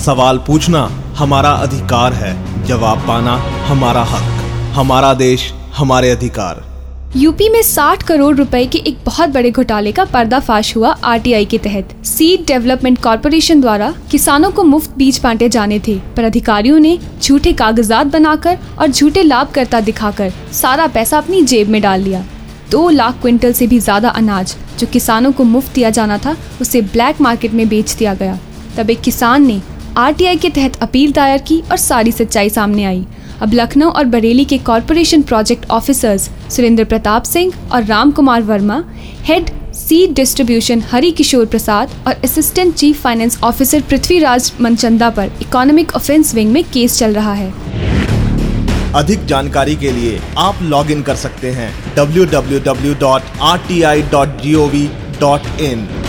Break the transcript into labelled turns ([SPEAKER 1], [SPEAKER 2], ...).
[SPEAKER 1] सवाल पूछना हमारा अधिकार है। जवाब पाना हमारा हक। हमारा देश हमारे अधिकार।
[SPEAKER 2] यूपी में 60 करोड़ रुपए के एक बहुत बड़े घोटाले का पर्दाफाश हुआ आरटीआई के तहत। सीड डेवलपमेंट कॉरपोरेशन द्वारा किसानों को मुफ़्त बीज बांटे जाने थे, पर अधिकारियों ने झूठे कागजात बनाकर और झूठे लाभकर्ता दिखाकर सारा पैसा अपनी जेब में डाल लिया। दो लाख क्विंटल से भी ज़्यादा अनाज जो किसानों को मुफ़्त दिया जाना था, उसे ब्लैक मार्केट में बेच दिया गया। तब एक किसान ने आरटीआई के तहत अपील दायर की और सारी सच्चाई सामने आई। अब लखनऊ और बरेली के corporation project officers Surendra Pratap Singh और Ram Kumar Verma, head seed distribution Hari Kishore Prasad और assistant chief finance officer Prithviraj Manchanda पर इकोनॉमिक ऑफेंस विंग में केस चल रहा है।
[SPEAKER 1] अधिक जानकारी के लिए आप लॉग इन कर सकते हैं www.rti.gov.in